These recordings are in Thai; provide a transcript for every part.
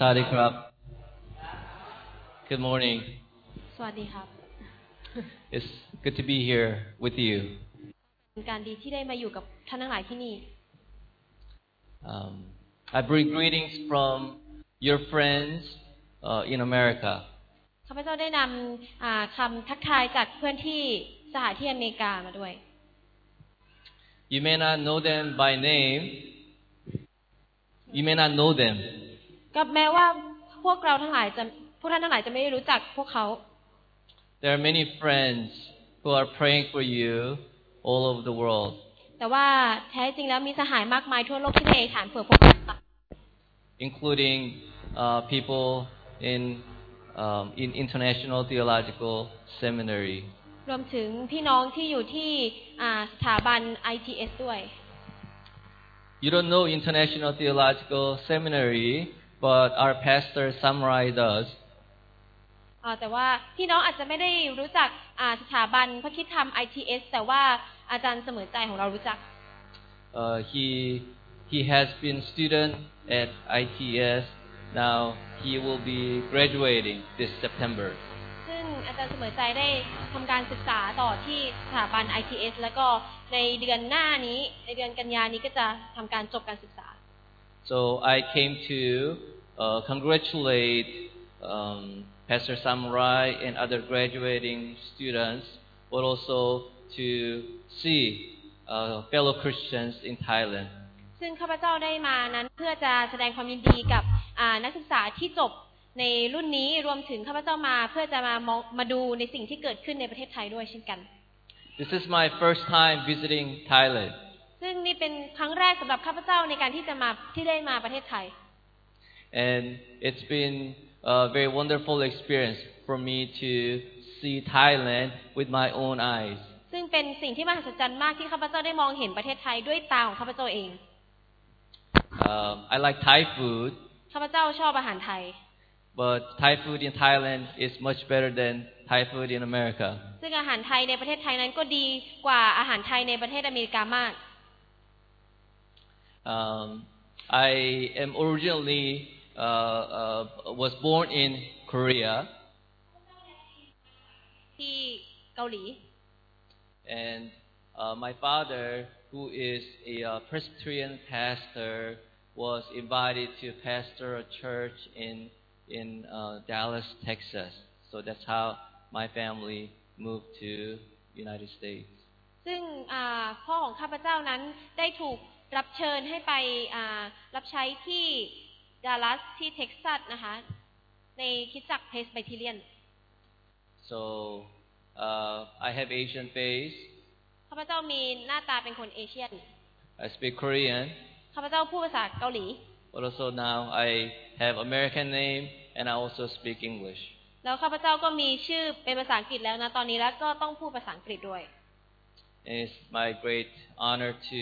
Sadi Krab. Good morning. สวัสดีครับ It's good to be here with you. เป็นการดีที่ได้มาอยู่กับท่านทั้งหลายที่นี่ Um, I bring greetings from your friends uh, in America. ข้าพเจ้าได้นำอ่าคำทักทายจากเพื่อนที่สหที่อเมริกามาด้วย You may not know them by name. You may not know them, ก็แม้ว่าพวกเราทั้งหลายจะพวกท่านทั้งหลายจะไม่ได้รู้จักพวกเขา there are many friends who are praying for you all over the world. แต่ว่าแท้จริงแล้วมีสหายมากมายทั่วโลกที่ได้อธิษฐานเผื่อพวกเรา including uh, people in um, in International Theological Seminary. รวมถึงพี่น้องที่อยู่ที่อ่าสถาบัน ITS ด้วย You don't know International Theological Seminary, but our pastor Samurai does. อ่าแต่ว่าพี่น้องอาจจะไม่ได้รู้จักอ่าสถาบันพระคิดธรรม ITS แต่ว่าอาจารย์เสมอใจของเรารู้จัก Uh, he he has been student at ITS. Now he will be graduating this September. ซึ่งอาจารย์เสมอใจได้ทำการศึกษาต่อที่สถาบัน ITS แล้วก็ในเดือนหน้านี้ในเดือนกันยานี้ก็จะทำการจบการศึกษา So I came to uh, congratulate um, Pastor Samurai and other graduating students, but also to see uh, fellow Christians in Thailand. ซึ่งข้าพเจ้าได้มานั้นเพื่อจะแสดงความยินดีกับอ่านักศึกษาที่จบในรุ่นนี้รวมถึงข้าพเจ้ามาเพื่อจะมามองมาดูในสิ่งที่เกิดขึ้นในประเทศไทยด้วยเช่นกัน This is my first time visiting Thailand, ซึ่งนี่เป็นครั้งแรกสำหรับข้าพเจ้าในการที่จะมาที่ได้มาประเทศไทย and it's been a very wonderful experience for me to see Thailand with my own eyes. ซึ่งเป็นสิ่งที่มหัศจรรย์มากที่ข้าพเจ้าได้มองเห็นประเทศไทยด้วยตาของข้าพเจ้าเอง Um, I like Thai food, ข้าพเจ้าชอบอาหารไทย but Thai food in Thailand is much better than Thai food in America. ซึ่งอาหารไทยในประเทศไทยนั้นก็ดีกว่าอาหารไทยในประเทศอเมริกามาก Um, I am originally uh, uh, was born in Korea, ที่เกาหลี and uh, my father, who is a uh, Presbyterian pastor, was invited to pastor a church in in uh, Dallas, Texas. So that's how my family moved to United States. ซึ่งอ่าพ่อของข้าพเจ้านั้นได้ถูก รับเชิญให้ไปอ่ารับใช้ที่ดัลลัสที่เท็กซัสนะคะในคริดจักรเพสไบทิเลียน So uh, I have Asian face. ข้าพเจ้ามีหน้าตาเป็นคนเอเชียน I speak Korean. ข้าพเจ้าพูดภาษาเกาหลี But also now I have American name and I also speak English. แล้วข้าพเจ้าก็มีชื่อเป็นภาษาอังกฤษแล้วนะตอนนี้แล้วก็ต้องพูดภาษาอังกฤษด้วย And it's my great honor to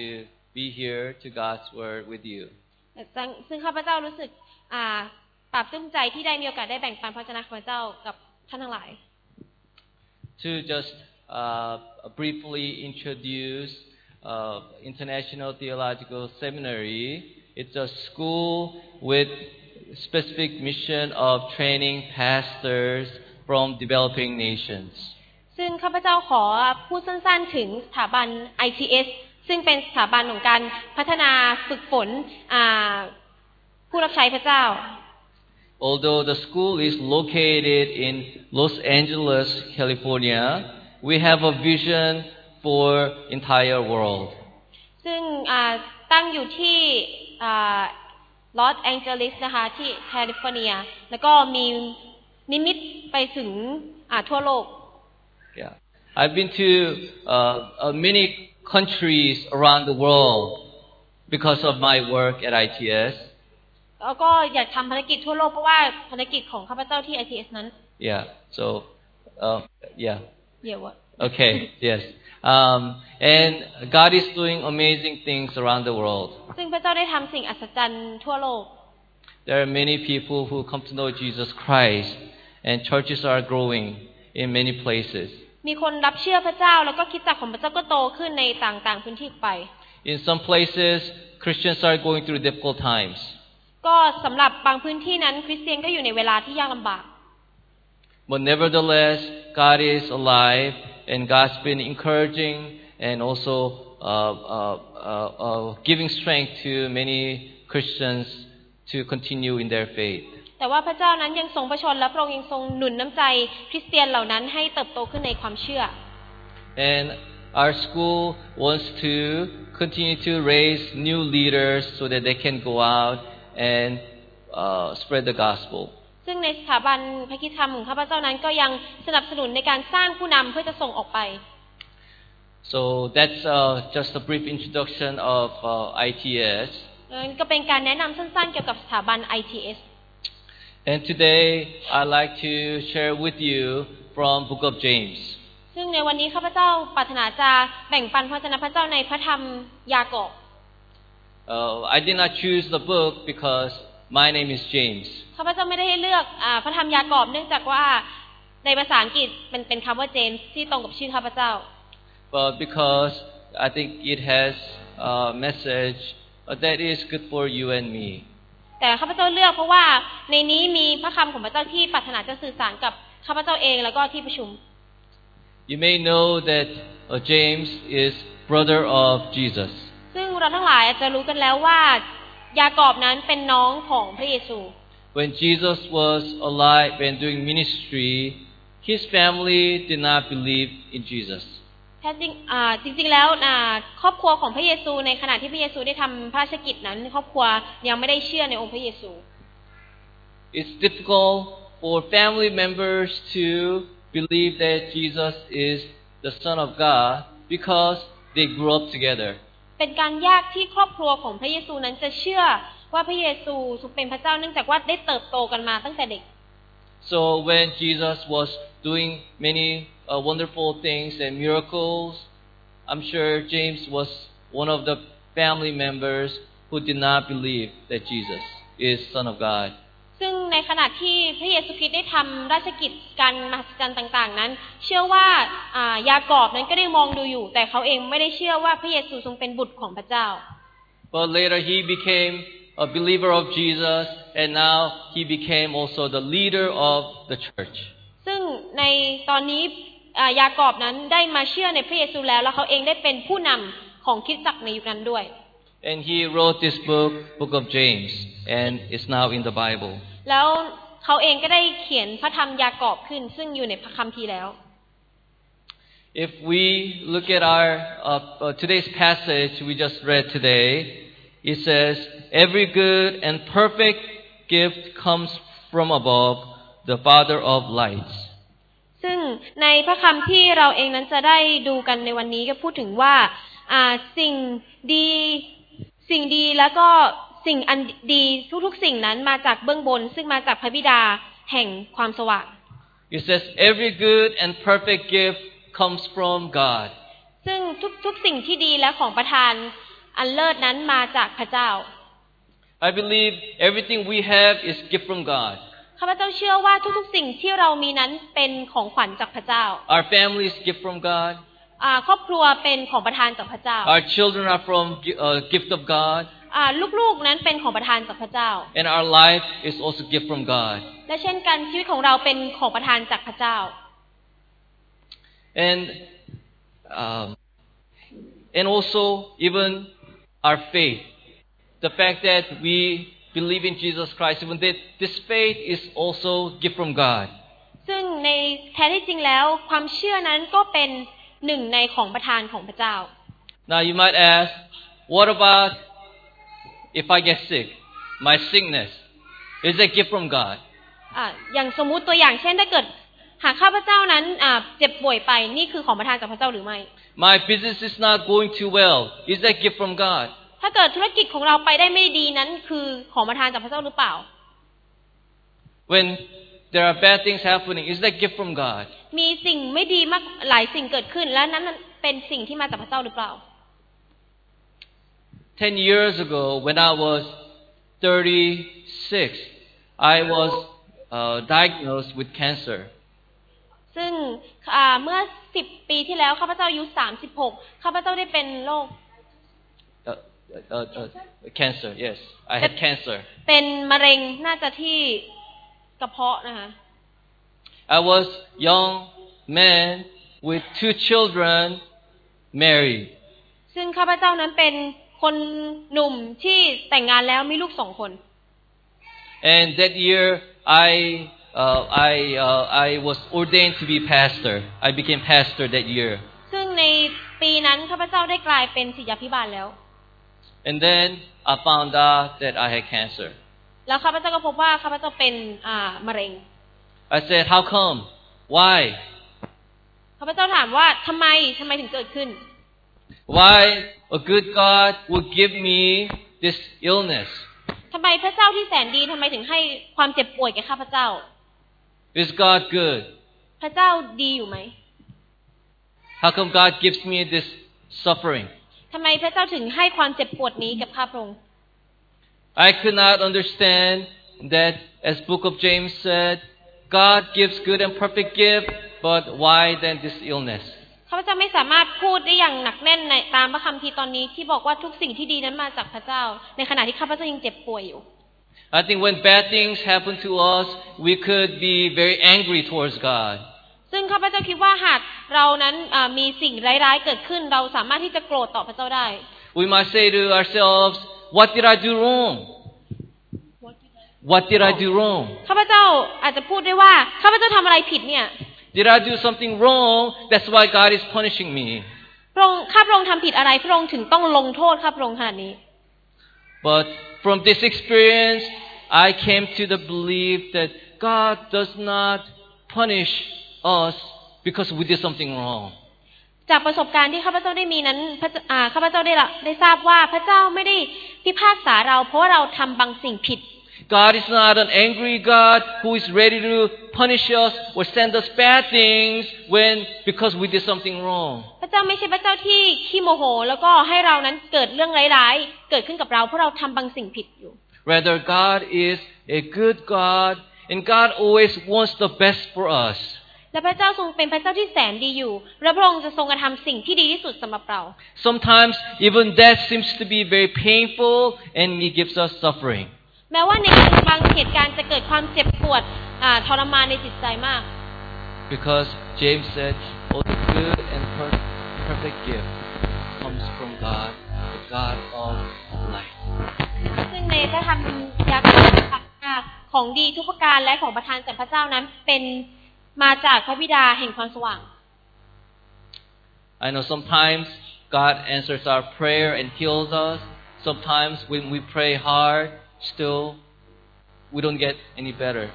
be here to God's Word with you. ซึ่งซึ่งข้าพเจ้ารู้สึกอ่าปรับซึ้มใจที่ได้มีโอกาสได้แบ่งปันพระชนะข้าพเจ้ากับท่านทั้งหลาย To just uh, briefly introduce uh, International Theological Seminary, it's a school with specific mission of training pastors from developing nations. ซึ่งข้าพเจ้าขอพูดสั้นๆถึงสถาบัน ITS ซึ่งเป็นสถาบันของการพัฒนาฝึกฝนอ่าผู้รับใช้พระเจ้า Although the school is located in Los Angeles, California, we have a vision for entire world. ซึ่งอ่าตั้งอยู่ที่ลอสแองเจลิสนะคะที่แคลิฟอร์เนีย แล้วก็มีนิมิตไปถึงอ่าทั่วโลก Yeah. I've been to uh, uh, many countries around the world because of my work at ITS. แล้วก็อยากทำภารกิจทั่วโลกเพราะว่าภารกิจของข้าพเจ้าที่ ITS นั้น Yeah. So, uh, yeah. เดี๋ยวอะ Okay. yes. Um, and God is doing amazing things around the world. ซึ่งพระเจ้าได้ทำสิ่งอัศจรรย์ทั่วโลก There are many people who come to know Jesus Christ, and churches are growing in many places. มีคนรับเชื่อพระเจ้าแล้วก็คริดจักรของพระเจ้าก็โตขึ้นในต่างๆพื้นที่ไป In some places, Christians are going through difficult times. ก็สำหรับบางพื้นที่นั้นคริสเตียนก็อยู่ในเวลาที่ยากลำบาก But nevertheless, God is alive, and God's been encouraging and also uh, uh, uh, uh, giving strength to many Christians to continue in their faith. แต่ว่าพระเจ้านั้นยังทรงพระชนและพระองค์ยังทรงหนุนน้ำใจคริสเตียนเหล่านั้นให้เติบโตขึ้นในความเชื่อ And our school wants to continue to raise new leaders so that they can go out and uh, spread the gospel. ซึ่งในสถาบันพระคิดธรรมของข้าพเจ้านั้นก็ยังสนับสนุนในการสร้างผู้นำเพื่อจะส่งออกไป So that's uh, just a brief introduction of uh, ITS. นั่นก็เป็นการแนะนำสั้นๆเกี่ยวกับสถาบัน ITS And today I'd like to share with you from Book of James. ซึ่งในวันนี้ข้าพเจ้าปรารถนาจะแบ่งปันพระวจนะพระเจ้าในพระธรรมยากอบ Uh, I did not choose the book because my name is James. ข้าพเจ้าไม่ได้ให้เลือกอาพระธรรมยากอบ เนื่องจากว่าในภาษาอังกฤษเป็นเป็นคำว่าเจมส์ที่ตรงกับชื่อข้าพเจ้า but because I think it has a message uh, that is good for you and me. แต่ข้าพเจ้าเลือกเพราะว่าในนี้มีพระคำของพระเจ้าที่ปรารถนาจะสื่อสารกับข้าพเจ้าเองแล้วก็ที่ประชุม You may know that uh, James is brother of Jesus. ซึ่งเราทั้งหลายอาจจะรู้กันแล้วว่ายากอบนั้นเป็นน้องของพระเยซู When Jesus was alive and doing ministry, his family did not believe in Jesus. แท้จริงอ่าจริง ๆ แล้วอ่าครอบครัวของพระเยซูในขณะที่พระเยซูได้ทำพระราชกิจนั้น ครอบครัวยังไม่ได้เชื่อในองค์พระเยซู It's difficult for family members to believe that Jesus is the Son of God because they grew up together. เป็นการยากที่ครอบครัวของพระเยซูนั้นจะเชื่อว่าพระเยซูทรงเป็นพระเจ้าเนื่องจากว่าได้เติบโตกันมาตั้งแต่เด็ก So when Jesus was doing many uh, wonderful things and miracles, I'm sure James was one of the family members who did not believe that Jesus is Son of God. ซึ่งในขณะที่พระเยซูคริสต์ได้ทำราชกิจการมหัศจรรย์ต่าง ๆ นั้น เชื่อว่าอ่ายากอบนั้นก็ได้มองดูอยู่ แต่เขาเองไม่ได้เชื่อว่าพระเยซูทรงเป็นบุตรของพระเจ้า But later he became a believer of Jesus and now he became also the leader of the church. ซึ่งในตอนนี้อ่า ยากอบนั้นได้มาเชื่อในพระเยซูแล้ว แล้วเขาเองได้เป็นผู้นำของคริสตจักรในยุคนั้นด้วย And he wrote this book, Book of James, and it's now in the Bible. แล้วเขาเองก็ได้เขียนพระธรรมยากอบขึ้น ซึ่งอยู่ในพระคัมภีร์แล้ว If we look at our uh, uh, today's passage we just read today, it says, "Every good and perfect gift comes from above, the Father of lights." ซึ่งในพระคำที่เราเองนั้นจะได้ดูกันในวันนี้ก็พูดถึงว่าอ่าสิ่งดี สิ่งดีแล้วก็สิ่งอันดีทุกๆ สิ่งนั้นมาจากเบื้องบน ซึ่งมาจากพระบิดาแห่งความสว่าง It says, "Every good and perfect gift comes from God." ซึ่งทุกๆ สิ่งที่ดีและของประทานอันเลิศนั้นมาจากพระเจ้า I believe everything we have is gift from God. ข้าพเจ้าเชื่อว่าทุกๆสิ่งที่เรามีนั้นเป็นของขวัญจากพระเจ้า Our family is gift from God. อ่าครอบครัวเป็นของประทานจากพระเจ้า Our children are from gi- uh, gift of God, อ่าลูกๆนั้นเป็นของประทานจากพระเจ้า and our life is also gift from God. และเช่นกันชีวิตของเราเป็นของประทานจากพระเจ้า And um, and also even our faith, the fact that we believe in Jesus Christ, even that this faith is also gift from God. ซึ่งในแท้ที่จริงแล้วความเชื่อนั้นก็เป็นหนึ่งในของประทานของพระเจ้า Now you might ask, what about if I get sick? My sickness is a gift from God. อ่าอย่างสมมุติตัวอย่างเช่นถ้าเกิดหากข้าพเจ้านั้นอ่าเจ็บป่วยไปนี่คือของประทานจากพระเจ้าหรือไม่ My business is not going too well. Is that gift from God? ถ้าเกิดธุรกิจของเราไปได้ไม่ดีนั้นคือของประทานจากพระเจ้าหรือเปล่า When there are bad things happening, is that gift from God? มีสิ่งไม่ดีมากหลายสิ่งเกิดขึ้น และนั้นเป็นสิ่งที่มาจากพระเจ้าหรือเปล่า Ten years ago, when I was 36, I was uh, diagnosed with cancer. ซึ่งอ่าเมื่อสิบปีที่แล้วข้าพเจ้าอายุสามสิบหกข้าพเจ้าได้เป็นโรค Uh, uh, uh, cancer. Yes, I had cancer. เป็นมะเร็งน่าจะที่กระเพาะนะคะ I was young man with two children, married. ซึ่งข้าพเจ้านั้นเป็นคนหนุ่มที่แต่งงานแล้วมีลูกสองคน And that year, I uh, I uh, I was ordained to be pastor. I became pastor that year. ซึ่งในปีนั้นข้าพเจ้าได้กลายเป็นศิษยาภิบาลแล้ว And then I found out that I had cancer. แล้วข้าพเจ้าก็พบว่าข้าพเจ้าเป็นอ่ามะเร็ง I said, "How come? Why? ข้าพเจ้าถามว่าทำไมทำไมถึงเกิดขึ้น Why a good God would give me this illness? ทำไมพระเจ้าที่แสนดีทำไมถึงให้ความเจ็บป่วยแก่ข้าพเจ้า Is God good? พระเจ้าดีอยู่ไหม How come God gives me this suffering?" ทำไมพระเจ้าถึงให้ความเจ็บปวดนี้กับข้าพระองค์ I could not understand that, as Book of James said, God gives good and perfect gift, but why then this illness? ข้าพเจ้าไม่สามารถพูดได้อย่างหนักแน่นในตามพระคัมภีร์ตอนนี้ที่บอกว่าทุกสิ่งที่ดีนั้นมาจากพระเจ้า ในขณะที่ข้าพเจ้ายังเจ็บป่วยอยู่ I think when bad things happen to us, we could be very angry towards God. ซึ่งข้าพเจ้าคิดว่าหากเรานั้นอ่ามีสิ่งร้ายๆเกิดขึ้น เราสามารถที่จะโกรธต่อพระเจ้าได้ We might say to ourselves, What did I do wrong? What did I do wrong? ข้าพเจ้าอาจจะพูดได้ว่าข้าพเจ้าทำอะไรผิดเนี่ย Did I do something wrong? That's why God is punishing me. พระองค์ข้าพระองค์ทำผิดอะไรพระองค์ถึงต้องลงโทษข้าพระองค์ขนาดนี้ But from this experience, I came to the belief that God does not punish us because we did something wrong. จากประสบการณ์ที่ข้าพเจ้าได้มีนั้นพระเจ้าอ่าข้าพเจ้าได้ละได้ทราบว่าพระเจ้าไม่ได้พิพากษาเรา เพราะว่าเราทำบางสิ่งผิด God is not an angry God who is ready to punish us or send us bad things when because we did something wrong. พระเจ้าไม่ใช่พระเจ้าที่ขี้โมโห แล้วก็ให้เรานั้นเกิดเรื่องร้ายๆ เกิดขึ้นกับเราเพราะเราทำบางสิ่งผิดอยู่ Rather, God is a good God and God always wants the best for us. และพระเจ้าทรงเป็นพระเจ้าที่แสนดีอยู่และพระองค์จะทรงกระทำสิ่งที่ดีที่สุดสำหรับเรา Sometimes even death seems to be very painful and it gives us suffering. แม้ว่าในบางเหตุการณ์จะเกิดความเจ็บปวดอ่าทรมานในจิตใจมาก Because James said, all the good and per- perfect gift comes from God, the God of light. ซึ่งในพระธรรมยากรของดีทุกประการและของประทานจากพระเจ้านั้นเป็น มาจากพระบิดาแห่งความสว่าง I know sometimes God answers our prayer and heals us. Sometimes when we pray hard, still we don't get any better.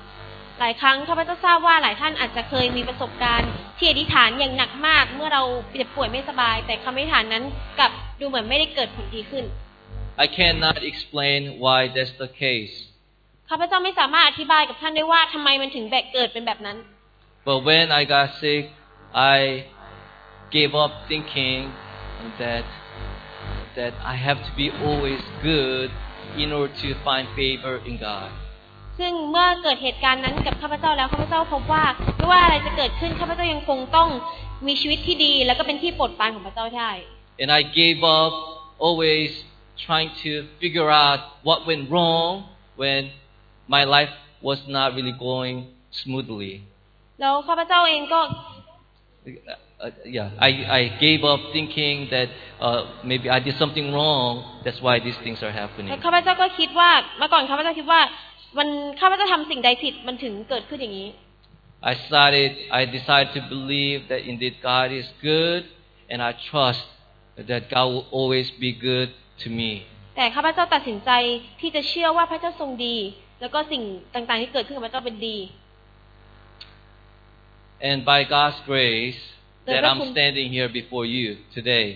หลายครั้งข้าพเจ้าทราบว่าหลายท่านอาจจะเคยมีประสบการณ์ ที่อธิษฐานอย่างหนักมากเมื่อเราเจ็บป่วยไม่สบาย แต่คำอธิษฐานนั้นกลับดูเหมือนไม่ได้เกิดผลดีขึ้น I cannot explain why that's the case. ข้าพเจ้าไม่สามารถอธิบายกับท่านได้ว่าทำไมมันถึงแบบเกิดเป็นแบบนั้น But when I got sick, I gave up thinking that that I have to be always good in order to find favor in God. ซึ่งเมื่อเกิดเหตุการณ์นั้นกับข้าพเจ้าแล้วข้าพเจ้าพบว่าไม่ว่าอะไรจะเกิดขึ้นข้าพเจ้ายังคงต้องมีชีวิตที่ดี แล้วก็เป็นที่โปรดปรานของพระเจ้าได้ And I gave up always trying to figure out what went wrong when my life was not really going smoothly. แล้วข้าพเจ้าเองก็ Uh, yeah, I, I gave up thinking that uh, maybe I did something wrong. That's why these things are happening. ข้าพเจ้าก็คิดว่าเมื่อก่อนข้าพเจ้าคิดว่ามันข้าพเจ้าทำสิ่งใดผิดมันถึงเกิดขึ้นอย่างนี้ I started, I decided to believe that indeed God is good, and I trust that God will always be good to me. แต่ข้าพเจ้าตัดสินใจที่จะเชื่อว่าพระเจ้าทรงดี แล้วก็สิ่งต่างๆที่เกิดขึ้นกับพระเจ้าเป็นดี And by God's grace, that Lord, I'm welcome. standing here before you today.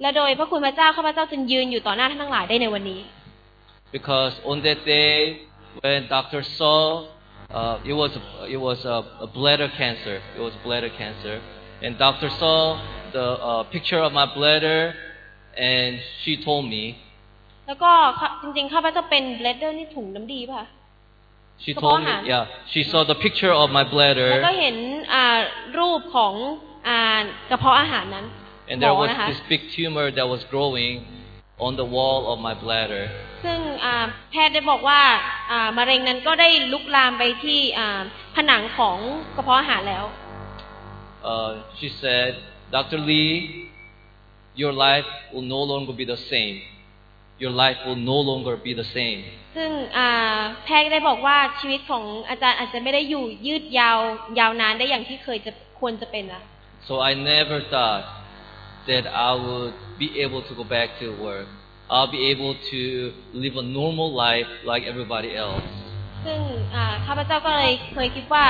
และโดยพระคุณพระเจ้าข้าพเจ้าจึงยืนอยู่ต่อหน้าท่านทั้งหลายได้ในวันนี้ Because on that day, when Doctor saw, uh, it was a, it was a, a bladder cancer. It was bladder cancer, and doctor saw the uh, picture of my bladder, and she told me. แล้วก็จริงๆข้าพเจ้าเป็นเบลดเดอร์นี่ถุงน้ำดีป่ะ She Come told on, me, Han. yeah. She saw the picture of my แล้ว bladder, ก็เห็นอ่ารูปของอ่ากระเพาะอาหารนั้น and หม there อ was นะคะ this big tumor that was growing, on the wall of my bladder. ซึ่งอ่าแพทย์ได้บอกว่าอ่ามะเร็งนั้นก็ได้ลุกลามไปที่อ่าผนังของกระเพาะอาหารแล้ว Uh, she said, Dr. Lee, your life will no longer be the same. Your life will no longer be the same. ซึ่งอ่าแพทย์ได้บอกว่าชีวิตของอาจารย์อาจจะไม่ได้อยู่ยืดยาวยาวนานได้อย่างที่เคยจะควรจะเป็นละ So I never thought that I would be able to go back to work. I'll be able to live a normal life like everybody else. ซึ่งอ่าข้าพเจ้าก็เลยเคยคิดว่า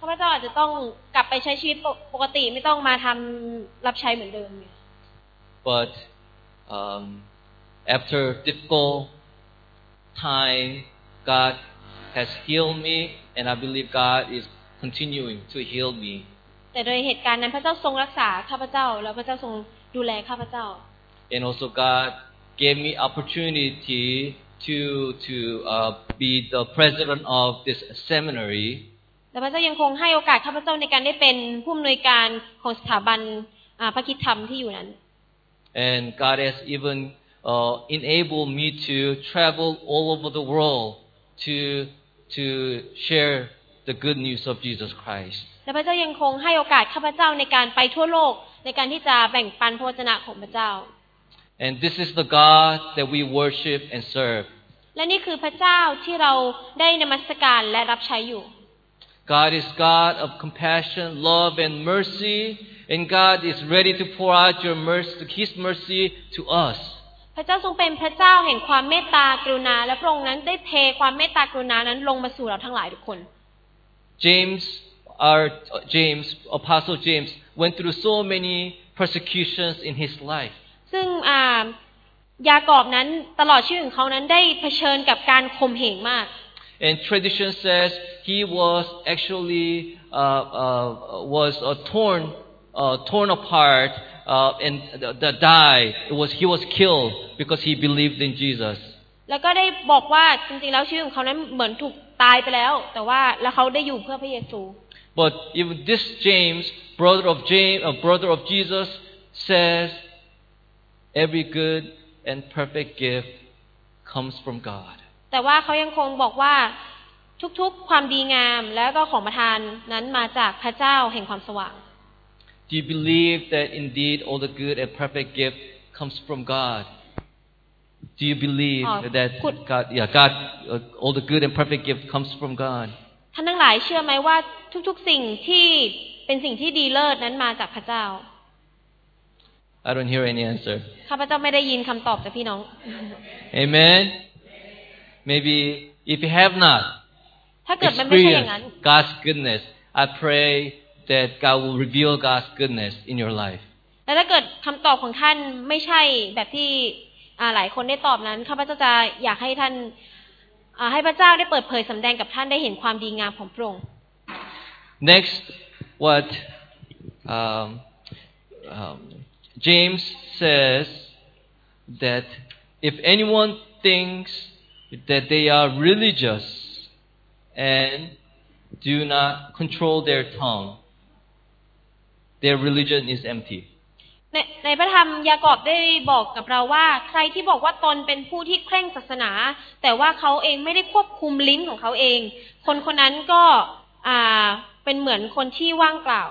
ข้าพเจ้าอาจจะต้องกลับไปใช้ชีวิตปกปกติไม่ต้องมาทำรับใช้เหมือนเดิม But um, after difficult time, God has healed me, and I believe God is continuing to heal me. แต่โดยเหตุการณ์นั้นพระเจ้าทรงรักษาข้าพเจ้า แล้วพระเจ้าทรงดูแลข้าพเจ้า And also God gave me opportunity to to uh, be the president of this seminary. และพระเจ้ายังคงให้โอกาสข้าพเจ้าในการได้เป็นผู้อำนวยการของสถาบันอ่าพระคิดธรรมที่อยู่นั้น And God has even uh, enabled me to travel all over the world to to share the good news of Jesus Christ. และพระเจ้ายังคงให้โอกาสข้าพเจ้าในการไปทั่วโลกในการที่จะแบ่งปันพระวจนะของพระเจ้า And this is the God that we worship and serve. และนี่คือพระเจ้าที่เราได้นมัสการและรับใช้อยู่ God is God of compassion, love, and mercy, and God is ready to pour out your mercy, His mercy to us. พระเจ้าทรงเป็นพระเจ้าแห่งความเมตตากรุณา และพระองค์นั้นได้เทความเมตตากรุณานั้นลงมาสู่เราทั้งหลายทุกคน James, our uh, James, Apostle James, went through so many persecutions in his life. ซึ่งอ่ายากอบนั้นตลอดชีวิตของเขานั้นได้เผชิญกับการข่มเหงมาก And tradition says he was actually uh, uh, was uh, torn uh, torn apart uh, and the, the die. It was he was killed because he believed in Jesus. แล้วก็ได้บอกว่าจริงๆแล้วชีวิตของเขานั้นเหมือนถูกตายไปแล้ว แต่ว่าแล้วเขาได้อยู่เพื่อพระเยซู But even this James, brother of James, a brother of Jesus, says, every good and perfect gift comes from God. แต่ว่าเขายังคงบอกว่าทุกๆความดีงามแล้วก็ของประทานนั้นมาจากพระเจ้าแห่งความสว่าง Do you believe that indeed all the good and perfect gift comes from God? Do you believe Oh, that good. God, yeah, God, uh, all the good and perfect gift comes from God? ท่านทั้งหลายเชื่อไหมว่าทุกๆสิ่งที่เป็นสิ่งที่ดีเลิศนั้นมาจากพระเจ้า I don't hear any answer. ข้าพเจ้าไม่ได้ยินคำตอบจากพี่น้อง Amen. Maybe if you have not ถ้าเกิดมันไม่ใช่อย่างนั้น experienced God's goodness, I pray that God will reveal God's goodness in your life. และถ้าเกิดคำตอบของท่านไม่ใช่แบบที่อ่าหลายคนได้ตอบนั้นข้าพเจ้าจะอยากให้ท่านอ่าให้พระเจ้าได้เปิดเผยสำแดงกับท่านได้เห็นความดีงามของพระองค์ Next, what um, um, James says that if anyone thinks that they are religious and do not control their tongue, their religion is empty. ในในพระธรรมยากอบได้บอกกับเราว่า ใครที่บอกว่าตนเป็นผู้ที่เคร่งศาสนา แต่ว่าเขาเองไม่ได้ควบคุมลิ้นของเขาเอง คนคนนั้นก็อ่าเป็นเหมือนคนที่ว่างเปล่า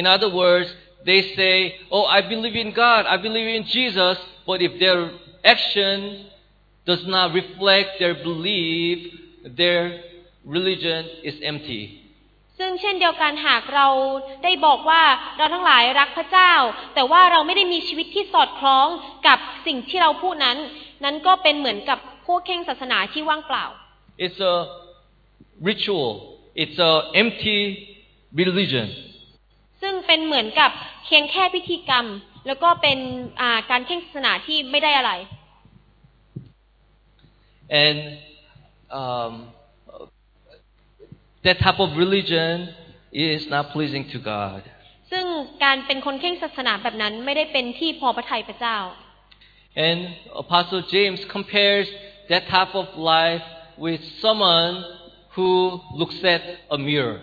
In other words, they say, Oh, I believe in God, I believe in Jesus, but if their action does not reflect their belief, their religion is empty. ซึ่งเช่นเดียวกันหากเราได้บอกว่าเราทั้งหลายรักพระเจ้า แต่ว่าเราไม่ได้มีชีวิตที่สอดคล้องกับสิ่งที่เราพูดนั้น นั้นก็เป็นเหมือนกับผู้เข่งศาสนาที่ว่างเปล่า It's a ritual, it's a empty religion. ซึ่งเป็นเหมือนกับเพียงแค่พิธีกรรม แล้วก็เป็นอ่าการเข่งศาสนาที่ไม่ได้อะไร And um, that type of religion is not pleasing to God. ซึ่งการเป็นคนเข่งศาสนาแบบนั้นไม่ได้เป็นที่พอพระทัยพระเจ้า And Apostle James compares that type of life with someone who looks at a mirror.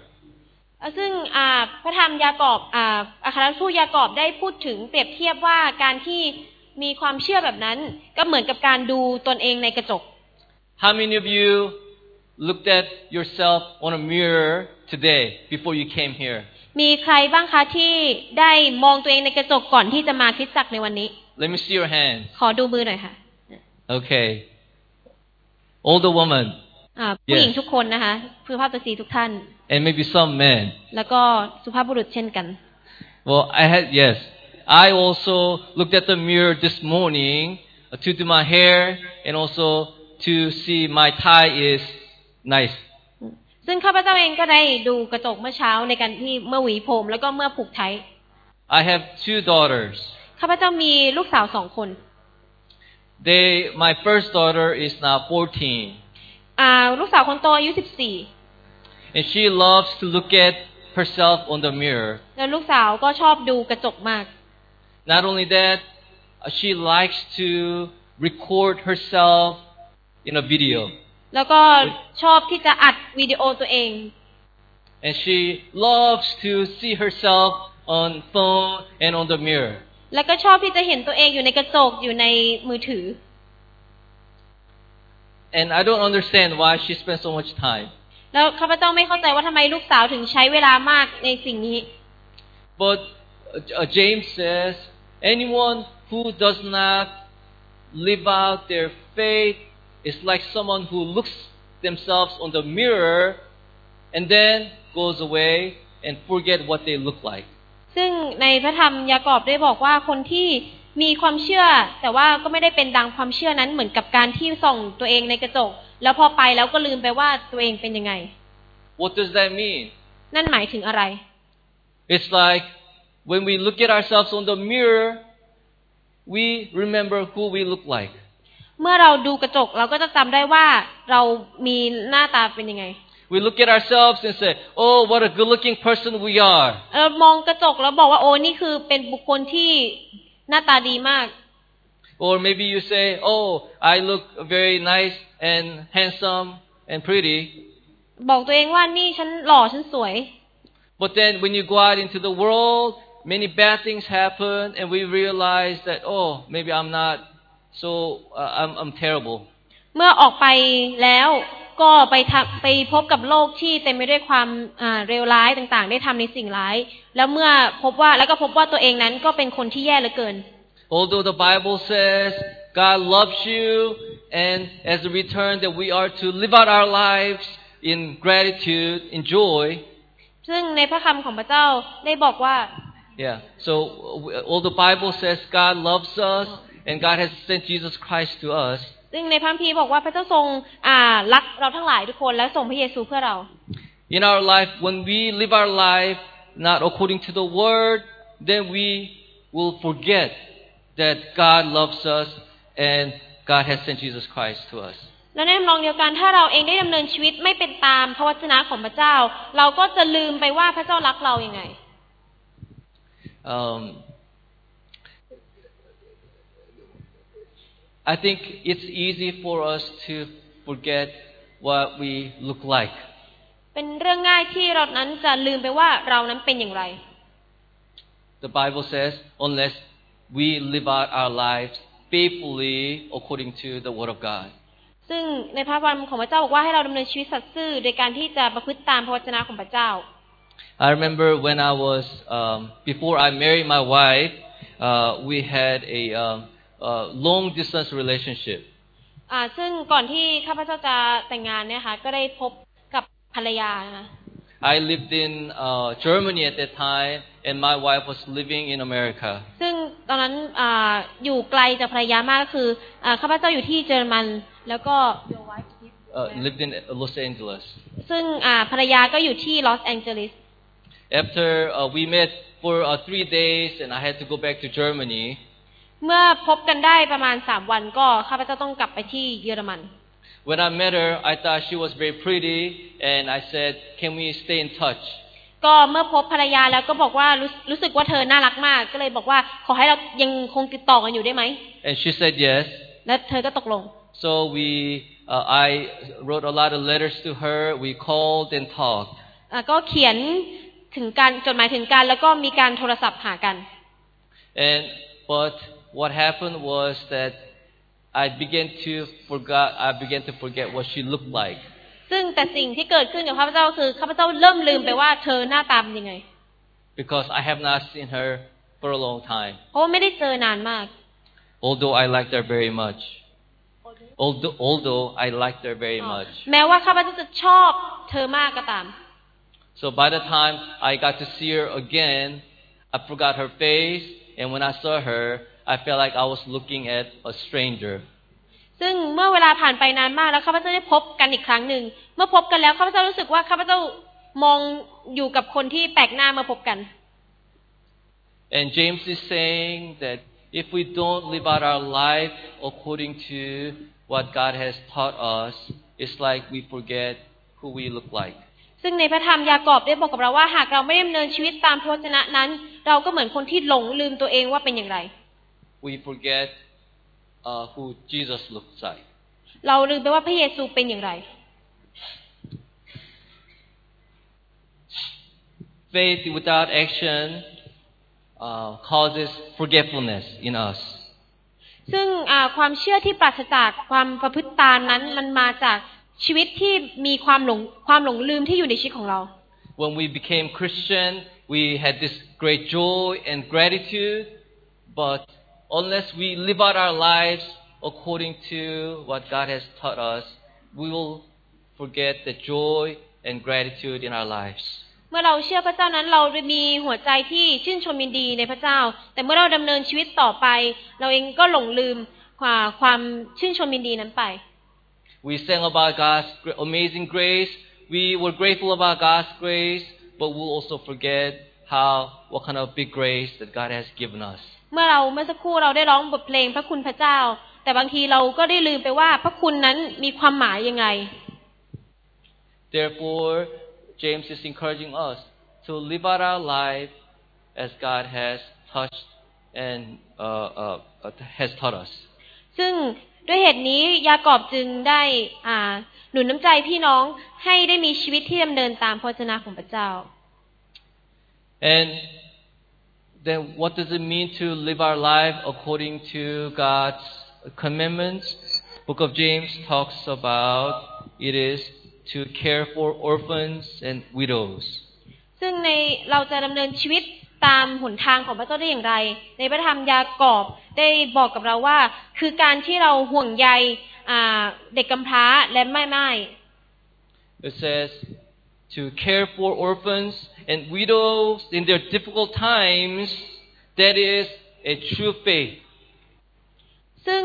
ซึ่งอ่าพระธรรมยากอบอ่าอัครทูตยากอบได้พูดถึงเปรียบเทียบว่าการที่ มีความเชื่อแบบนั้น ก็เหมือนกับการดูตนเองในกระจก How many of you looked at yourself on a mirror today before you came here? มีใครบ้างคะที่ได้มองตัวเองในกระจกก่อนที่จะมาคริสตจักรในวันนี้ Let me see your hands. ขอดูมือหน่อยค่ะ Okay. Older woman อ่าผู้หญิง Yes. ทุกคนนะคะสุภาพสตรีทุกท่าน and maybe some men. แล้วก็สุภาพบุรุษเช่นกัน Well, I had, yes. I also looked at the mirror this morning uh, to do my hair and also to see my tie is nice. ซึ่งข้าพเจ้าเองก็ได้ดูกระจกเมื่อเช้าในการที่เมื่อหวีผมแล้วก็เมื่อผูกไท I have two daughters. ข้าพเจ้ามีลูกสาวสองคน They, my first daughter is now 14อ่าลูกสาวคนโตอายุสิบสี่ and she loves to look at herself on the mirror. แล้วลูกสาวก็ชอบดูกระจกมาก Not only that, uh, she likes to record herself in a video. แล้วก็ชอบที่จะอัดวิดีโอตัวเอง And she loves to see herself on phone and on the mirror. แล้วก็ชอบที่จะเห็นตัวเองอยู่ในกระจกอยู่ในมือถือ And I don't understand why she spends so much time. แล้วข้าพเจ้าไม่เข้าใจว่าทำไมลูกสาวถึงใช้เวลามากในสิ่งนี้ But uh, uh, James says, anyone who does not live out their faith is like someone who looks themselves on the mirror and then goes away and forget what they look like. ซึ่งในพระธรรมยากอบได้บอกว่าคนที่มีความเชื่อ แต่ว่าก็ไม่ได้เป็นดังความเชื่อนั้นเหมือนกับการที่ส่องตัวเองในกระจก แล้วพอไปแล้วก็ลืมไปว่าตัวเองเป็นยังไง What does that mean? นั่นหมายถึงอะไร It's like when we look at ourselves on the mirror, we remember who we look like. เมื่อเราดูกระจกเราก็จะจำได้ว่าเรามีหน้าตาเป็นยังไง We look at ourselves and say, oh, what a good looking person we are. เรามองกระจกแล้วบอกว่าโอ้นี่คือเป็นบุคคลที่หน้าตาดีมาก Or maybe you say, oh, I look very nice and handsome and pretty. บอกตัวเองว่านี่ฉันหล่อฉันสวย But then when you go out into the world, many bad things happen and we realize that, oh, maybe I'm not so, uh, I'm, I'm terrible. เมื่อออกไปแล้วก็ไปทำไปพบกับโลกที่เต็มไปด้วยความอ่าเลวร้ายต่างๆ ได้ทำในสิ่งร้าย แล้วเมื่อพบว่าแล้วก็พบว่าตัวเองนั้นก็เป็นคนที่แย่เหลือเกิน Although the Bible says God loves you and as a return that we are to live out our lives in gratitude, in joy. ซึ่งในพระคำของพระเจ้าได้บอกว่า Yeah. So uh, all the Bible says God loves us and God has sent Jesus Christ to us. ซึ่งในพระคัมภีร์บอกว่าพระเจ้าทรงอ่ารักเราทั้งหลายทุกคนและส่งพระเยซูเพื่อเรา In our life, when we live our life not according to the word, then we will forget that God loves us and God has sent Jesus Christ to us. แล้วในทำนองเดียวกันถ้าเราเองได้ดำเนินชีวิตไม่เป็นตามพระวจนะของพระเจ้า เราก็จะลืมไปว่าพระเจ้ารักเรายัางไง Um, I think it's easy for us to forget what we look like. เป็นเรื่องง่ายที่เรานั้นจะลืมไปว่าเรานั้นเป็นอย่างไร The Bible says, unless we live out our lives faithfully according to the Word of God. ซึ่งในพระวันของพระเจ้าบอกว่าให้เราดำเนินชีวิตสัตย์ซื่อโดยการที่จะประพฤติตามพระวจนะของพระเจ้า I remember when I was, um, before I married my wife, uh, we had a um, uh, long distance relationship. อ่าซึ่งก่อนที่ข้าพเจ้าจะแต่งงานเนี่ยค่ะก็ได้พบกับภรรยานะคะ I lived in uh, Germany at that time, and my wife was living in America. ซึ่งตอนนั้นอาอยู่ไกลจากภรรยามากก็คืออาข้าพเจ้าอยู่ที่เยอรมัน แล้วก็ Uh, lived in Los Angeles. ซึ่งอ่าภรรยาก็อยู่ที่ลอสแองเจลิส After uh, we met for uh, three days, and I had to go back to Germany. เมื่อพบกันได้ประมาณสามวันก็ข้าพเจ้าต้องกลับไปที่เยอรมัน When I met her, I thought she was very pretty, and I said, "Can we stay in touch?" ก็เมื่อพบภรรยาแล้วก็บอกว่ารู้รู้สึกว่าเธอน่ารักมากก็เลยบอกว่าขอให้เรายังคงติดต่อกันอยู่ได้ไหม And she said yes. และเธอก็ตกลง So we, uh, I wrote a lot of letters to her. We called and talked. อ่าก็เขียนถึงการจดหมายถึงกันแล้วก็มีการโทรศัพท์หากัน And but what happened was that I began to forget I began to forget what she looked like ซึ่งแต่สิ่งที่เกิดขึ้นกับข้าพเจ้าคือข้าพเจ้าเริ่มลืมไปว่าเธอหน้าตาเป็นยังไง because I have not seen her for a long time เพราะว่าไม่ได้เจอนานมาก although I liked her very much although although I liked her very much แม้ว่าข้าพเจ้าจะชอบเธอมากก็ตาม so by the time I got to see her again I forgot her face and when I saw her I felt like I was looking at a stranger ซึ่งเมื่อเวลาผ่านไปนานมากแล้วข้าพเจ้าได้พบกันอีกครั้งหนึ่ง เมื่อพบกันแล้วข้าพเจ้ารู้สึกว่าข้าพเจ้ามองอยู่กับคนที่แปลกหน้ามาพบกัน and James is saying that if we don't live out our life according to what God has taught us it's like we forget who we look like ซึ่งในพระธรรมยากอบได้บอกกับเราว่าหากเราไม่ได้ดำเนินชีวิตตามพระวจนะนั้น เราก็เหมือนคนที่หลงลืมตัวเองว่าเป็นอย่างไร we forget uh, who Jesus looks like เราลืมไปว่าพระเยซูเป็นอย่างไร faith without action uh, causes forgetfulness in us ซึ่งอ่าความเชื่อที่ปราศจากความประพฤติตามนั้นมันมาจากชีวิตที่มีความหลงความหลงลืมที่อยู่ในชีวิตของเรา when we became Christian we had this great joy and gratitude but unless we live out our lives according to what God has taught us we will forget the joy and gratitude in our lives เมื่อเราเชื่อพระเจ้านั้นเรามีหัวใจที่ชื่นชมยินดีในพระเจ้า แต่เมื่อเราดำเนินชีวิตต่อไป เราเองก็หลงลืมความความชื่นชมยินดีนั้นไป we sang about God's amazing grace we were grateful about God's grace but we'll also forget how what kind of big grace that God has given us เมื่อเราเมื่อสักครู่เราได้ร้องบทเพลงพระคุณพระเจ้า แต่บางทีเราก็ได้ลืมไปว่าพระคุณนั้นมีความหมายยังไง therefore James is encouraging us to live out our life as God has touched and uh, uh, uh, has taught us. ซึ่ง ด้วยเหตุนี้ยากอบจึงได้อ่า หนุนน้ำใจพี่น้องให้ได้มีชีวิตที่ดำเนินตามพระวจนะของพระเจ้า And then what does it mean to live our life according to God's commandments? Book of James talks about it is to care for orphans and widows. ซึ่งในเราจะดำเนินชีวิตตามหนทางของพระเจ้าได้อย่างไร ในพระธรรมยากอบ ได้บอกกับเราว่า คือการที่เราห่วงใยอ่าเด็กกำพร้าและแม่ไม้ It says to care for orphans and widows in their difficult times. That is a true faith. ซึ่ง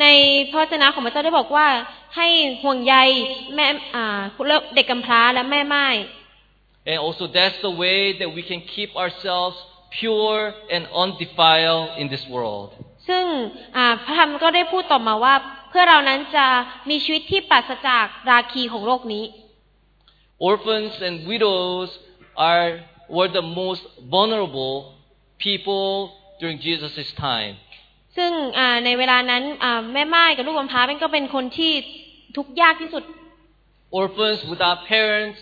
ในพระวจนะของพระเจ้าได้บอกว่า ให้ห่วงใยแม่อ่าเด็กกำพร้าและแม่ไม้ And also that's the way that we can keep ourselves pure and undefiled in this world. ซึ่งอ่าพระธรรมก็ได้พูดต่อมาว่า เพื่อเรานั้นจะมีชีวิตที่ปราศจากราคีของโลกนี้ Orphans and widows are were the most vulnerable people during Jesus' time. ซึ่งอ่าในเวลานั้นอ่าแม่ไม้กับลูกกำพร้าเป็นก็เป็นคนที่ทุกข์ยากที่สุด Orphans without parents,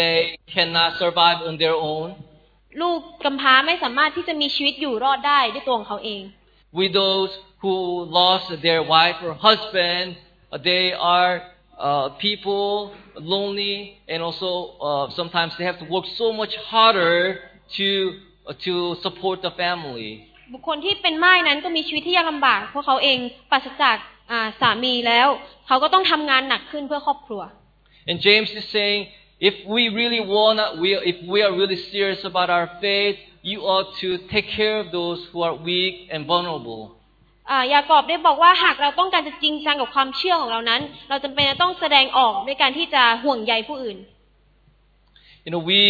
they cannot survive on their own. ลูกกำพร้าไม่สามารถที่จะมีชีวิตอยู่รอดได้ด้วยตัวของเขาเอง Widows who lost their wife or husband, uh, they are uh, people lonely and also uh, sometimes they have to work so much harder to uh, to support the family. บุคคลที่เป็นไม้นั้นก็มีชีวิตที่ยากลำบากเพราะเขาเองปราศจากอ่าสามีแล้ว เขาก็ต้องทำงานหนักขึ้นเพื่อครอบครัว And James is saying, if we really want, we, if we are really serious about our faith, you ought to take care of those who are weak and vulnerable. อ่ายากอบได้บอกว่าหากเราต้องการจะจริงจังกับความเชื่อของเรานั้น เราจำเป็นจะต้องแสดงออกด้วยการที่จะห่วงใยผู้อื่น You know, we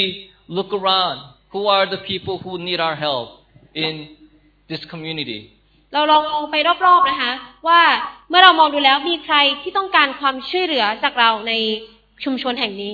look around. Who are the people who need our help in this community? เราลองมองไปรอบๆนะคะว่าเมื่อเรามองดูแล้วมีใครที่ต้องการความช่วยเหลือจากเราในชุมชนแห่งนี้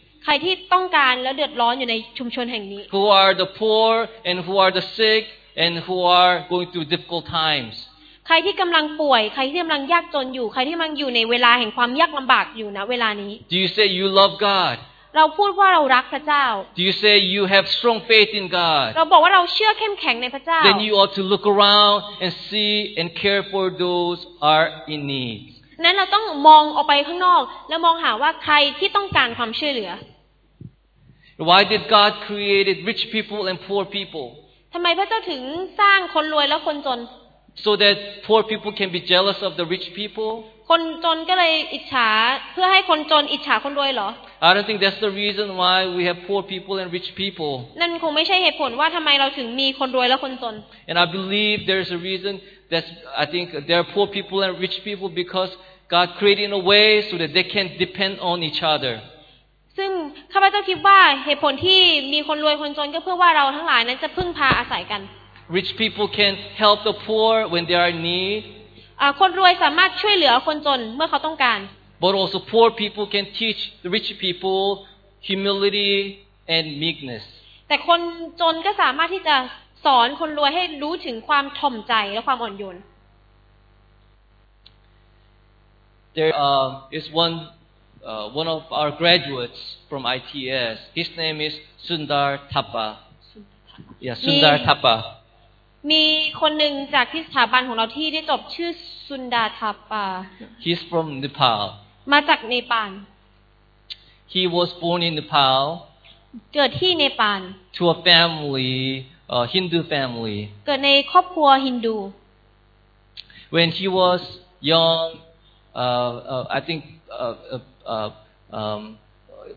ใครที่ต้องการและเดือดร้อนอยู่ในชุมชนแห่งนี้ who are the poor and who are the sick and who are going through difficult times. ใครที่กำลังป่วย ใครที่กำลังยากจนอยู่ ใครที่กำลังอยู่ในเวลาแห่งความยากลำบากอยู่นะเวลานี้ Do you say you love God? เราพูดว่าเรารักพระเจ้า Do you say you have strong faith in God? เราบอกว่าเราเชื่อเข้มแข็งในพระเจ้า Then you ought to look around and see and care for those are in need. นั้นเราต้องมองออกไปข้างนอก แล้วมองหาว่าใครที่ต้องการความช่วยเหลือ Why did God create rich people and poor people? ทำไมพระเจ้าถึงสร้างคนรวยและคนจน So that poor people can be jealous of the rich people? คนจนก็เลยอิจฉาเพื่อให้คนจนอิจฉาคนรวยเหรอ I don't think that's the reason why we have poor people and rich people. นั่นคงไม่ใช่เหตุผลว่าทำไมเราถึงมีคนรวยและคนจน And I believe there's a reason that I think there are poor people and rich people because God created in a way so that they can depend on each other. ซึ่งข้าพเจ้าคิดว่าเหตุผลที่มีคนรวยคนจนก็เพื่อว่าเราทั้งหลายนั้นจะพึ่งพาอาศัยกัน Rich people can help the poor when they are in need, อ่าคนรวยสามารถช่วยเหลือคนจนเมื่อเขาต้องการ but also poor people can teach the rich people humility and meekness. แต่คนจนก็สามารถที่จะสอนคนรวยให้รู้ถึงความถ่อมใจและความอ่อนโยน There uh, is one uh, one of our graduates from ITS. His name is Sundar Thapa. Yeah, Sundar Me- Thapa. มีคนหนึ่งจากที่สถาบันของเราที่ได้จบชื่อซุนดาทาปา He's from Nepal. มาจากเนปาล He was born in Nepal เกิดที่เนปาล to a family, a Hindu family. เกิดในครอบครัวฮินดู When he was young, uh, uh, I think uh, uh, uh, um,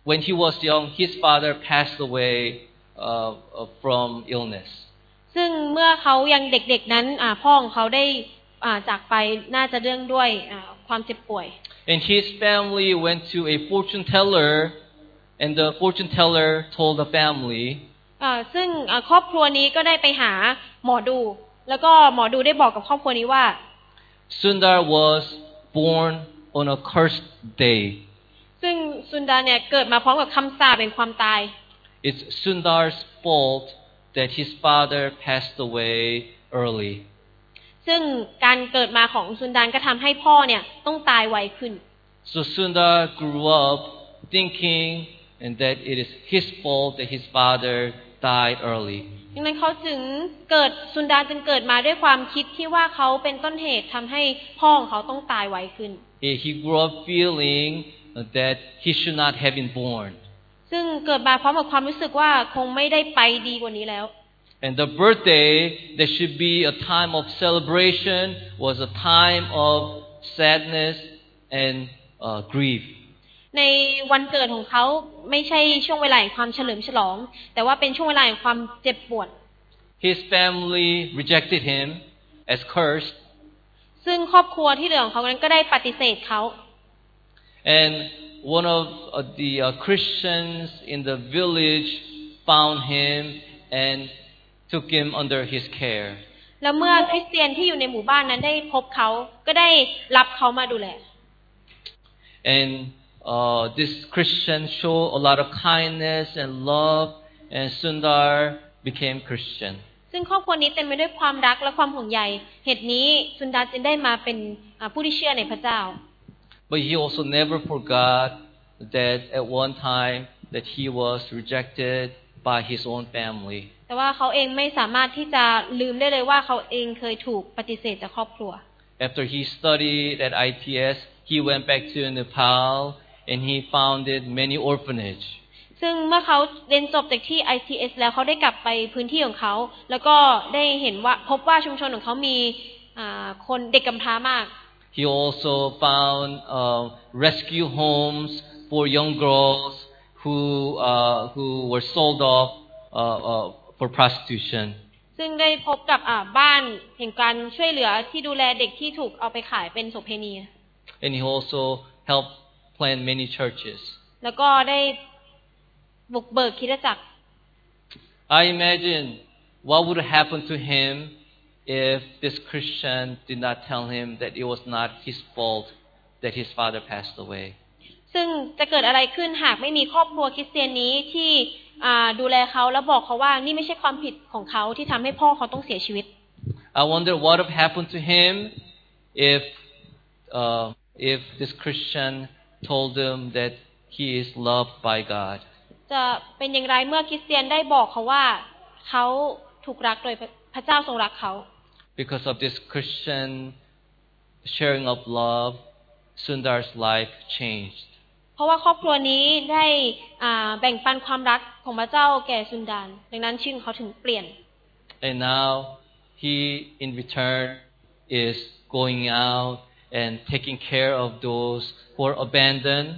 when he was young, his father passed away uh, uh, from illness. ซึ่งเมื่อเขายังเด็กๆนั้นอ่าพ่อของเขาได้อ่าจากไปน่าจะเรื่องด้วยอ่าความเจ็บป่วย And his family went to a fortune teller, and the fortune teller told the family, อ่าซึ่งอ่าครอบครัวนี้ก็ได้ไปหาหมอดู แล้วก็หมอดูได้บอกกับครอบครัวนี้ว่า Sundar was born on a cursed day. ซึ่งซุนดาเนี่ยเกิดมาพร้อมกับคำสาปเป็นความตาย It's Sundar's fault that his father passed away early. ซึ่งการเกิดมาของซุนดานก็ทำให้พ่อเนี่ยต้องตายไวขึ้น So Sundar grew up thinking and that it is his fault that his father died early. ดังนั้นเขาจึงเกิดซุนดานจึงเกิดมาด้วยความคิดที่ว่าเขาเป็นต้นเหตุทำให้พ่อของเขาต้องตายไวขึ้น He he grew up feeling that he should not have been born. ซึ่งเกิดมาพร้อมกับความรู้สึกว่าคงไม่ได้ไปดีกว่านี้แล้ว And the birthday that should be a time of celebration was a time of sadness and uh, grief. ในวันเกิดของเขาไม่ใช่ช่วงเวลาแห่งความเฉลิมฉลอง แต่ว่าเป็นช่วงเวลาแห่งความเจ็บปวด His family rejected him as cursed, ซึ่งครอบครัวที่เหลือของเขานั้นก็ได้ปฏิเสธเขา and one of uh, the uh, Christians in the village found him and took him under his care. แล้วเมื่อคริสเตียนที่อยู่ในหมู่บ้านนั้นได้พบเขาก็ได้รับเขามาดูแล And uh, this Christian showed a lot of kindness and love, and Sundar became Christian. ซึ่งครอบครัวนี้เต็มไปด้วยความรักและความห่วงใย เหตุนี้ซุนดาจึงได้มาเป็นอ่าผู้ที่เชื่อในพระเจ้า But he also never forgot that at one time that he was rejected by his own family. แต่ว่าเขาเองไม่สามารถที่จะลืมได้เลยว่าเขาเองเคยถูกปฏิเสธจากครอบครัว After he studied at ITS, he went back to Nepal and he founded many orphanage. ซึ่งเมื่อเขาเรียนจบจากที่ ITS แล้วเขาได้กลับไปพื้นที่ของเขา แล้วก็ได้เห็นว่าพบว่าชุมชนของเขามีอ่าคนเด็กกำพร้ามาก He also found uh, rescue homes for young girls who uh, who were sold off uh, uh, for prostitution. ซึ่งได้พบกับอ่าบ้านแห่งการช่วยเหลือที่ดูแลเด็กที่ถูกเอาไปขายเป็นโสเภณี And he also helped plant many churches. แล้วก็ได้บุกเบิกคริดจักร I imagine what would happen to him if this Christian did not tell him that it was not his fault that his father passed away. ซึ่งจะเกิดอะไรขึ้นหากไม่มีครอบครัวคริสเตียนนี้ที่อ่าดูแลเขาแล้วบอกเขาว่านี่ไม่ใช่ความผิดของเขาที่ทำให้พ่อเขาต้องเสียชีวิต I wonder what would happen to him if uh, if this Christian told him that he is loved by God. จะเป็นอย่างไรเมื่อคริสเตียนได้บอกเขาว่าเขาถูกรักโดยพระเจ้าทรงรักเขา Because of this Christian sharing of love, Sundar's life changed. เพราะว่าครอบครัวนี้ได้อ่าแบ่งปันความรักของพระเจ้าแก่ซุนดานดังนั้นชื่อของเขาถึงเปลี่ยน And now he, in return, is going out and taking care of those who are abandoned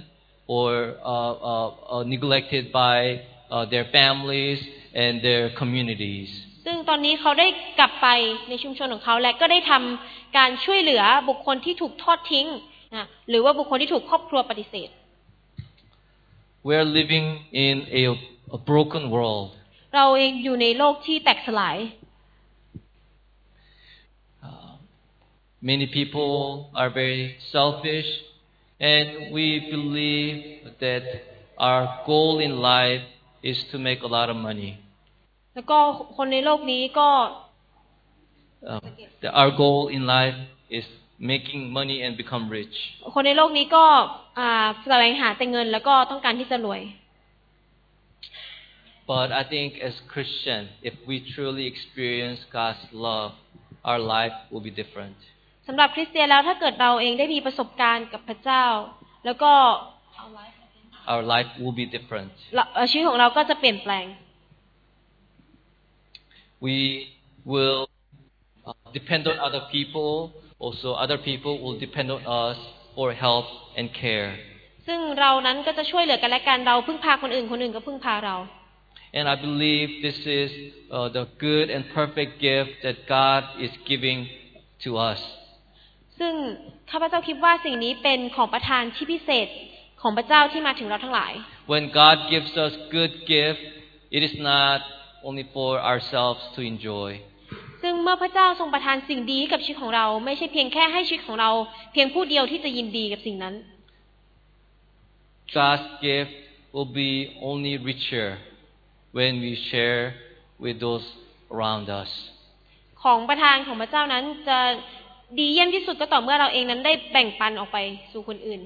or uh, uh, uh, neglected by uh, their families and their communities. ซึ่งตอนนี้เขาได้กลับไปในชุมชนของเขาและก็ได้ทำการช่วยเหลือบุคคลที่ถูกทอดทิ้งนะหรือว่าบุคคลที่ถูกครอบครัวปฏิเสธ We are living in a, a broken world. เราเองอยู่ในโลกที่แตกสลาย many people are very selfish, and we believe that our goal in life is to make a lot of money. แล้วก็คนในโลกนี้ก็ Uh, that our goal in life is making money and become rich. คนในโลกนี้ก็อ่าแสวงหาแต่เงิน แล้วก็ต้องการที่จะรวย But I think as Christian, if we truly experience God's love, our life will be different. สำหรับคริสเตียนแล้วถ้าเกิดเราเองได้มีประสบการณ์กับพระเจ้า แล้วก็ Our life will be different. เราเอ่อชีวิตของเราก็จะเปลี่ยนแปลง We will uh, depend on other people. Also, other people will depend on us for help and care. ซึ่งเรานั้นก็จะช่วยเหลือกันและกันเราพึ่งพาคนอื่นคนอื่นก็พึ่งพาเรา And I believe this is uh, the good and perfect gift that God is giving to us. ซึ่งข้าพเจ้าคิดว่าสิ่งนี้เป็นของประทานที่พิเศษของพระเจ้าที่มาถึงเราทั้งหลาย When God gives us good gift, it is not only for ourselves to enjoy. ซึ่งเมื่อพระเจ้าทรงประทานสิ่งดีให้กับชีวิตของเรา ไม่ใช่เพียงแค่ให้ชีวิตของเรา เพียงผู้เดียวที่จะยินดีกับสิ่งนั้น God's gift will be only richer when we share with those around us. ของประทานของพระเจ้านั้นจะ ดีเยี่ยมที่สุดก็ต่อเมื่อเราเองนั้นได้แบ่งปันออกไปสู่คนอื่น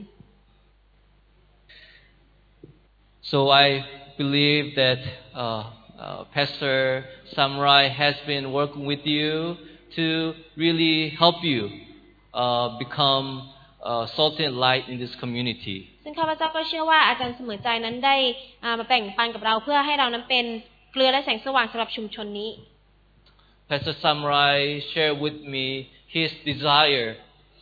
So I believe that uh, uh, Pastor Samurai has been working with you to really help you uh, become uh, salt and light in this community. ซึ่งข้าพเจ้าก็เชื่อว่าอาจารย์เสมอใจนั้นได้อ่ามาแบ่งปันกับเราเพื่อให้เรานั้นเป็นเกลือและแสงสว่างสำหรับชุมชนนี้ Pastor Samurai shared with me his desire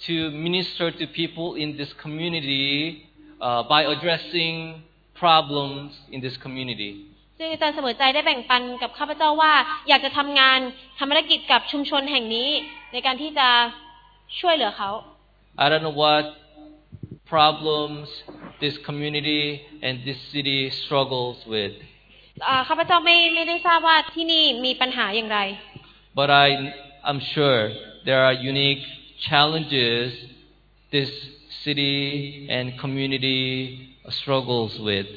to minister to people in this community uh, by addressing problems in this community. ซึ่งอาจารย์เสมอใจได้แบ่งปันกับข้าพเจ้าว่า อยากจะทำงานทำภารกิจกับชุมชนแห่งนี้ ในการที่จะช่วยเหลือเขา I don't know what problems this community and this city struggles with, อ่าข้าพเจ้าไม่ไม่ได้ทราบว่าที่นี่มีปัญหาอย่างไร but I, I'm sure there are unique challenges this city and community struggles with.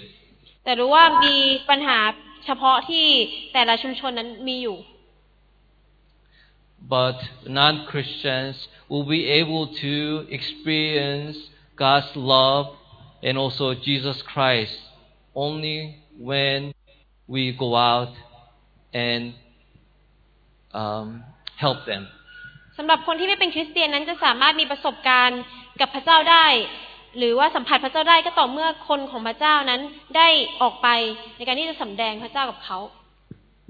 แต่รู้ว่ามีปัญหาเฉพาะที่แต่ละชุมชนนั้นมีอยู่ But non Christians will be able to experience God's love and also Jesus Christ only when we go out and um, help them. สำหรับคนที่ไม่เป็นคริสเตียนนั้นจะสามารถมีประสบการณ์กับพระเจ้าได้ หรือว่าสัมผัสพระเจ้าได้ก็ต่อเมื่อคนของพระเจ้านั้นได้ออกไปในการที่จะสำแดงพระเจ้ากับเขา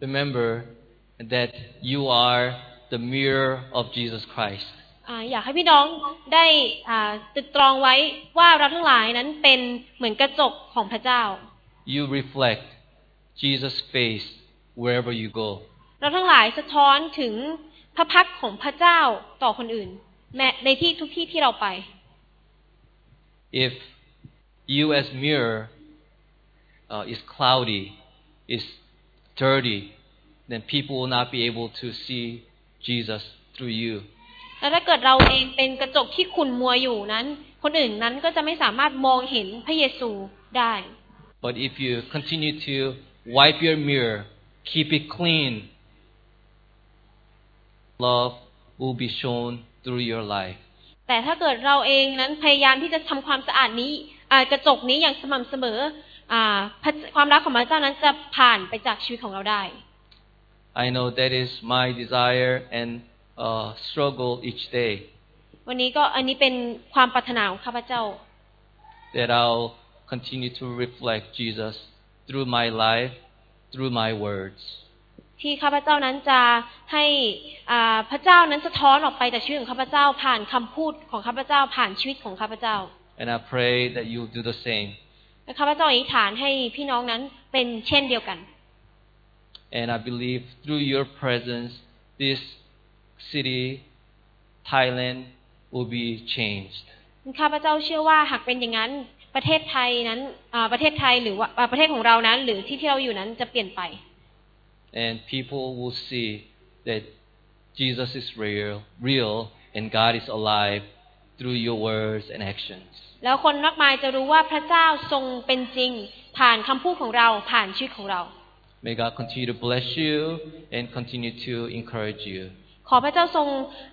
Remember that you are the mirror of Jesus Christ. อาอยากให้พี่น้องได้อ่าตรึกตรองไว้ว่าเราทั้งหลายนั้นเป็นเหมือนกระจกของพระเจ้า You reflect Jesus' face wherever you go. เราทั้งหลายสะท้อนถึง พระพักตร์ของพระเจ้าต่อคนอื่น แม้ในที่ทุกที่ที่เราไป If you as mirror uh, is cloudy, is dirty, then people will not be able to see Jesus through you. และถ้าเกิดเราเองเป็นกระจกที่ขุ่นมัวอยู่นั้น คนอื่นนั้นก็จะไม่สามารถมองเห็นพระเยซูได้ But if you continue to wipe your mirror, keep it clean, love will be shown through your life. แต่ถ้าเกิดเราเองนั้นพยายามที่จะทำความสะอาดนี้อ่ากระจกนี้อย่างสม่ำเสมออ่าพระความรักของพระเจ้านั้นจะผ่านไปจากชีวิตของเราได้ I know that is my desire and uh, struggle each day วันนี้ก็อันนี้เป็นความปรารถนาของข้าพเจ้า that I'll continue to reflect Jesus through my life, through my words. ที่ข้าพเจ้านั้นจะให้อ่าพระเจ้านั้นสะท้อนออกไปจากชีวิตของข้าพเจ้าผ่านคำพูดของข้าพเจ้าผ่านชีวิตของข้าพเจ้า And I pray that you'll do the same. และข้าพเจ้าอธิษฐานให้พี่น้องนั้นเป็นเช่นเดียวกัน And I believe through your presence, this city, Thailand, will be changed. ข้าพเจ้าเชื่อว่าหากเป็นอย่างนั้นประเทศไทยนั้นอ่าประเทศไทยหรือว่าอ่าประเทศของเรานั้น หรือที่ที่เราอยู่นั้นจะเปลี่ยนไป And people will see that Jesus is real, real, and God is alive through your words and actions. แล้วคนมากมายจะรู้ว่าพระเจ้าทรงเป็นจริง ผ่านคำพูดของเราผ่านชีวิตของเรา May God continue to bless you and continue to encourage you. ขอพระเจ้าทรง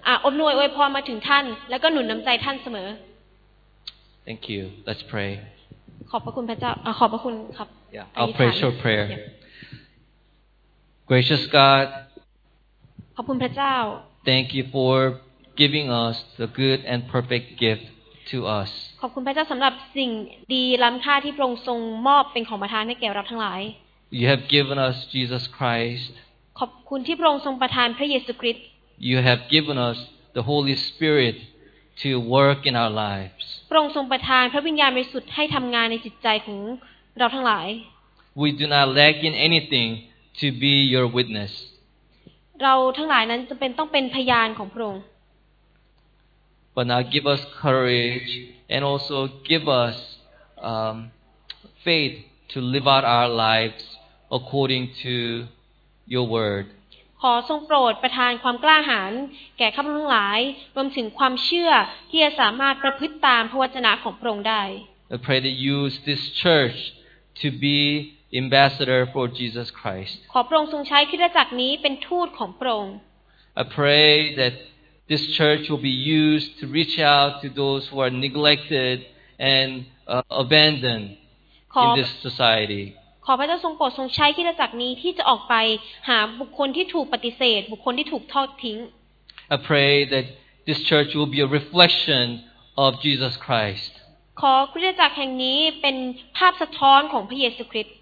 อาอำนวยอวยพรมาถึงท่าน แล้วก็หนุนน้ำใจท่านเสมอ Thank you. Let's pray. ขอบพระคุณพระเจ้าอ่าขอบพระคุณครับ Yeah, อ I'll ธิษฐาน pray short prayer. Yeah. Gracious God, ขอบคุณพระเจ้า thank you for giving us the good and perfect gift to us. ขอบคุณพระเจ้าสำหรับสิ่งดีล้ำค่าที่พระองค์ทรงมอบเป็นของประทานให้แก่เราทั้งหลาย You have given us Jesus Christ. ขอบคุณที่พระองค์ทรงประทานพระเยซูคริสต์ You have given us the Holy Spirit to work in our lives. พระองค์ทรงประทานพระวิญญาณบริสุทธิ์ให้ทำงานในจิตใจของเราทั้งหลาย We do not lack in anything to be your witness. เราทั้งหลายนั้นจะเป็นต้องเป็นพยานของพระองค์ But now give us courage and also give us um, faith to live out our lives according to your word. ขอทรงโปรดประทานความกล้าหาญแก่ข้าพเจ้าทั้งหลาย รวมถึงความเชื่อที่จะสามารถประพฤติตามพระวจนะของพระองค์ได้ I pray that you use this church to be ambassador for Jesus Christ. ขอพระองค์ทรงใช้คริสตจักรนี้เป็นทูตของพระองค์ I pray that this church will be used to reach out to those who are neglected and uh, abandoned ขอ in this society. ขอพระเจ้าทรงโปรดทรงใช้คริสตจักรนี้ที่จะออกไปหาบุคคลที่ถูกปฏิเสธ บุคคลที่ถูกทอดทิ้ง I pray that this church will be a reflection of Jesus Christ. ขอคริสตจักรแห่งนี้เป็นภาพสะท้อนของพระเยซูคริสต์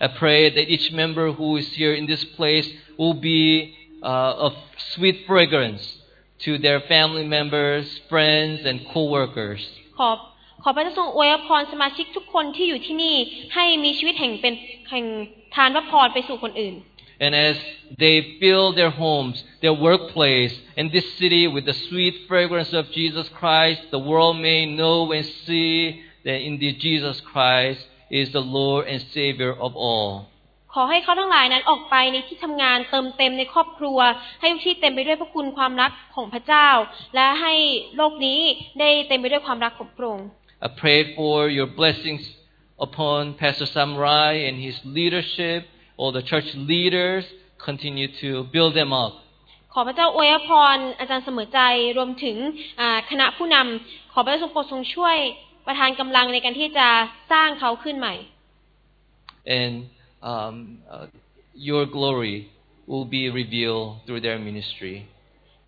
I pray that each member who is here in this place will be uh, of sweet fragrance to their family members, friends, and co-workers. ขอขอพระเจ้าทรงอวยพรสมาชิกทุกคนที่อยู่ที่นี่ ให้มีชีวิตแห่งเป็นแห่งทานพระพรไปสู่คนอื่น And as they fill their homes, their workplace, and this city with the sweet fragrance of Jesus Christ, the world may know and see that indeed Jesus Christ is the Lord and Savior of all. ขอให้เขาทั้งหลายนั้นออกไปในที่ทำงานเติมเต็มในครอบครัว ให้ทุกที่เต็มไปด้วยพระคุณความรักของพระเจ้า และให้โลกนี้ได้เต็มไปด้วยความรักของพระองค์ I pray for your blessings upon Pastor Samurai and his leadership, all the church leaders. Continue to build them up. ขอพระเจ้าอวยพรอาจารย์เสมอใจรวมถึงอ่าคณะผู้นำขอพระเจ้าทรงโปรดทรงช่วย ประทานกำลังในการที่จะสร้างเขาขึ้นใหม่ and um, uh, your glory will be revealed through their ministry.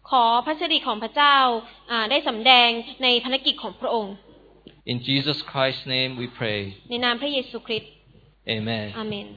ขอพระสิริของพระเจ้าอ่าได้สำแดงในภารกิจของพระองค์ In Jesus Christ's name we pray. ในนามพระเยซูคริสต์ Amen. อาเมน